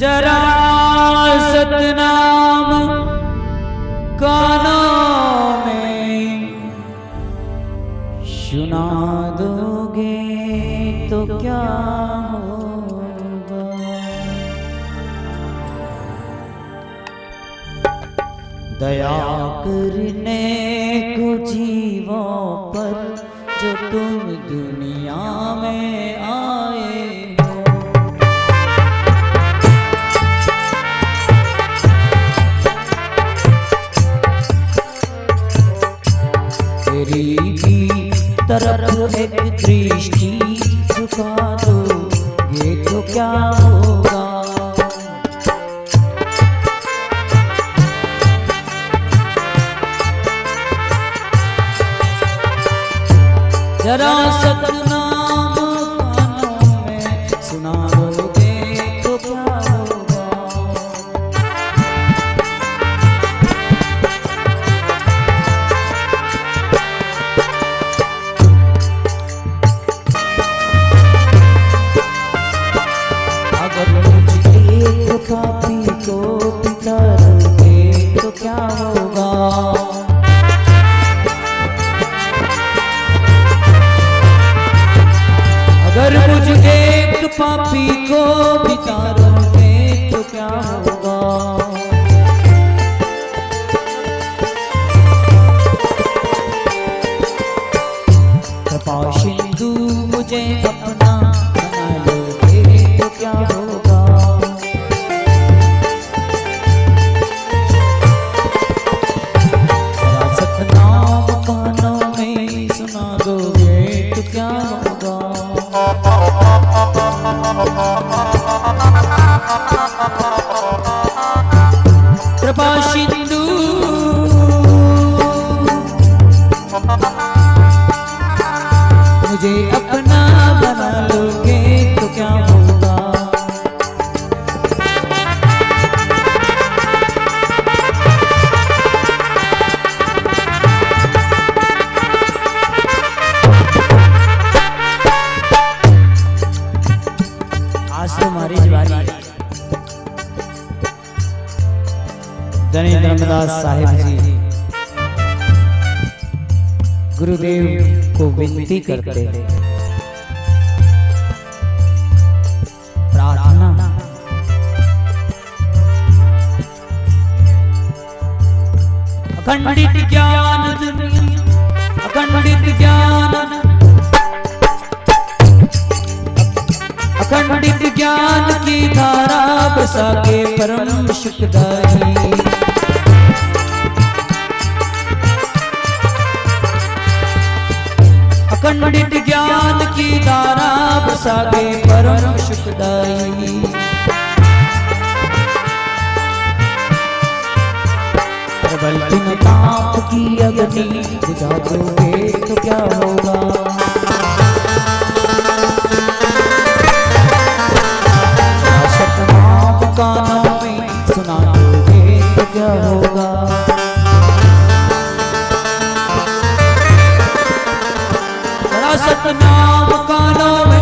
जरा सतनाम कानों में सुना दोगे तो क्या होगा? दया करने को जीवों पर जो तुम दुनिया में तरफ़ एक दृष्टि झुका दो ये तो क्या होगा जरा सतनाम अगर मुझ एक पापी को पिता में तो क्या होगा? कृपा सिंधु मुझे अपना धनी धर्मदास साहिब जी। गुरुदेव को विनती करते हैं। प्रार्थना। अखंडित ज्ञान अखंडित ज्ञान। अखंडित ज्ञान की धारा बसा के परम सुखदाई अखंडित ज्ञान की धारा बसा के परम सुखदाई प्रबल ताप की अग्नि बुझा दोगे तो क्या होगा? सतनाम कानों में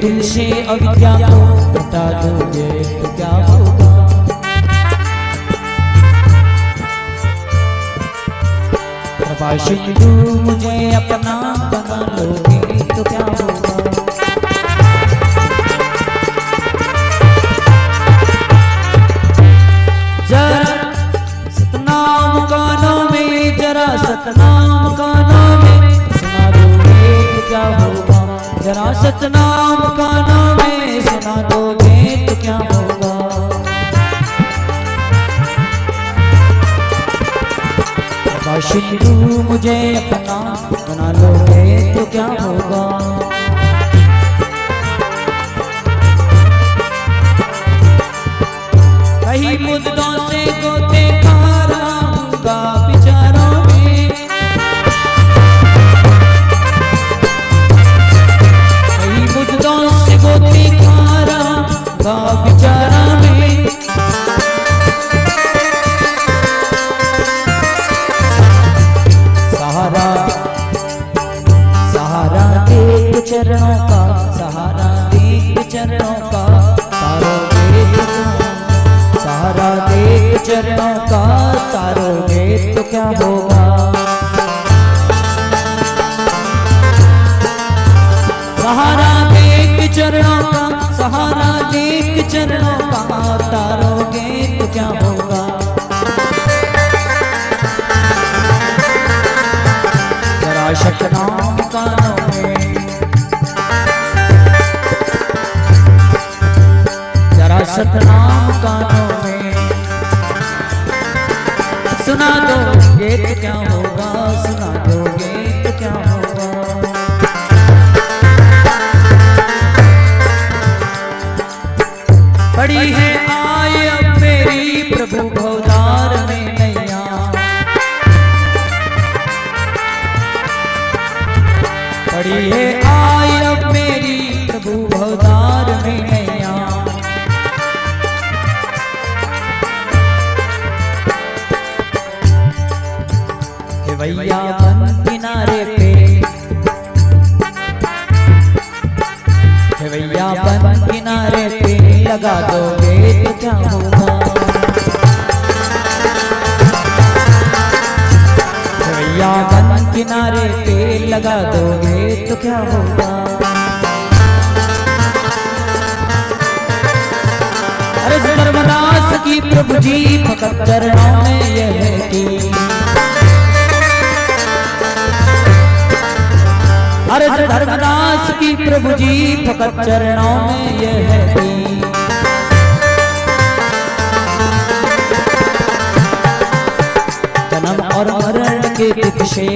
दिल से अविद्या को हटा दोगे तो क्या होगा? सिंधु मुझे अपना बना लोगे सिंधु मुझे अपना बना लोगे तो क्या होगा? कहीं मुद्दों से सहारा सहारा देख चरणों का, सहारा देख चरणों का, तारो देख सहारा देख चरणों का, तारो देख तो क्या होगा? सहारा देख चरणों का, सहारा है आय अब मेरी प्रभु भवदार में नैया। पड़ी है आय अब मेरी प्रभु भवदार में नैया। भैया लगा दोगे तो भैया बन किनारे पे लगा दोगे तो क्या होगा अरे धर्मदास की प्रभु जी फकत चरणों में यह की। अरे धर्मदास की प्रभु जी फकत चरणों में यह है की। और मरण के दुख से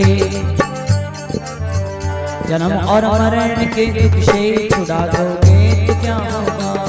जन्म और मरण के दुख से छुड़ा दोगे तो क्या होगा?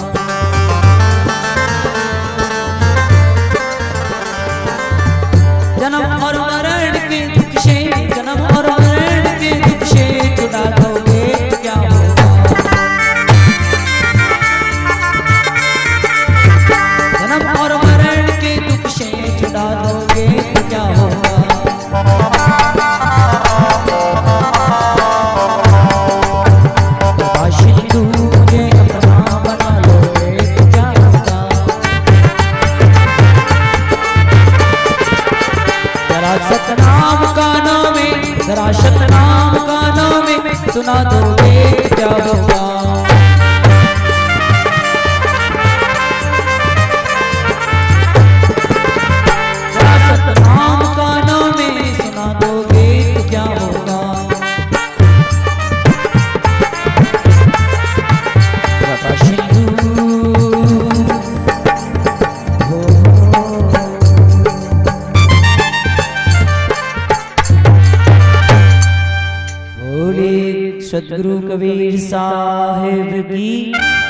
सदगुरु कबीर साहेब की।